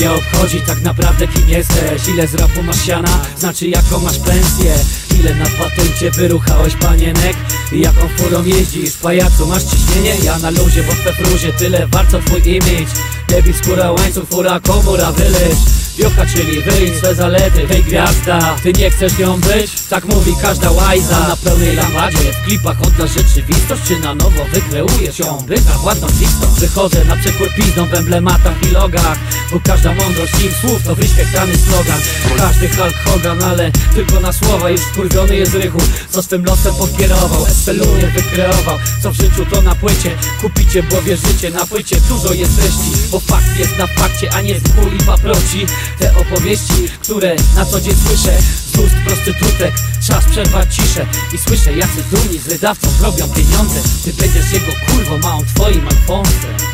nie obchodzi tak naprawdę kim jesteś. Ile z rapu masz siana, znaczy jaką masz pensję. Ile na patencie wyruchałeś panienek jaką furą jeździsz, pajacu masz ciśnienie? Ja na luzie, bo w pefruzie tyle wart co twój image Debil skóra, łańcuch, fura, komora, wylecz Wiocha, czyli wyjdź swe zalety, tej gwiazda Ty nie chcesz nią być? Tak mówi każda łajza Na pełnej lamadzie, w klipach oddasz rzeczywistość Czy na nowo wykreujesz ją, by za ładną listą. Wychodzę na przekór pizdą w emblematach i logach. Bo każda mądrość im słów to wyświetlany slogan. Każdy Hulk Hogan, ale tylko na słowa. Już wkurwiony jest rychu, co swym losem pokierował. Speluje wykreował, co w życiu to na płycie. Kupicie, bo wierzycie, na płycie dużo jest treści Bo fakt jest na fakcie, a nie z i paproci Te opowieści, które na co dzień słyszę. Z ust prostytutek, czas przerwać ciszę I słyszę jacy dumni z wydawcą robią pieniądze. Ty będziesz jego kurwą, a on twoim Alfonsem.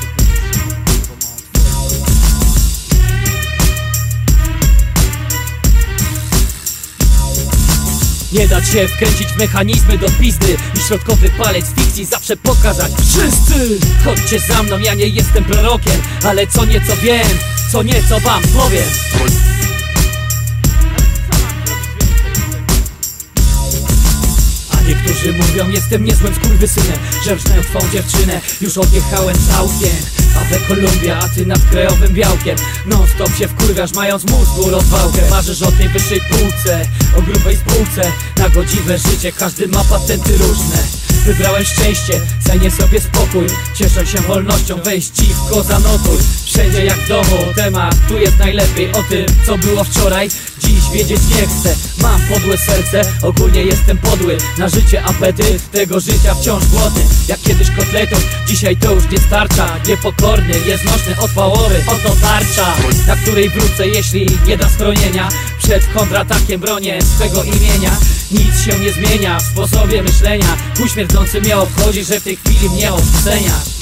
Nie dać się wkręcić w mechanizmy do pizdy I środkowy palec fikcji zawsze pokazać. Wszyscy! Chodźcie za mną, ja nie jestem prorokiem Ale co nieco wiem, co nieco wam powiem. Niektórzy mówią, jestem niezłym skurwysynem Że wrznę twą dziewczynę, już odjechałem całkiem. Awe Kolumbia, a ty nad krajowym białkiem. Non stop się wkurwiasz, mając mózgu rozwałkę. Marzysz o tej wyższej półce, o grubej spółce. Na godziwe życie, każdy ma patenty różne Wybrałem szczęście, cenię sobie spokój Cieszę się wolnością, wejść ciwko zanotuj. Wszędzie jak w domu, temat tu jest najlepiej O tym, co było wczoraj, dziś wiedzieć nie chcę. Mam podłe serce, ogólnie jestem podły. Na życie apetyt, tego życia wciąż głodny Jak kiedyś kotletą, dzisiaj to już nie starcza. Niepokorny, nieznośny, odwałowy, oto tarcza Na której wrócę, jeśli nie da schronienia Przed kontratakiem bronię swego imienia. Nic się nie zmienia w sposobie myślenia. Ku mnie obchodzi, że w tej chwili mnie oceniasz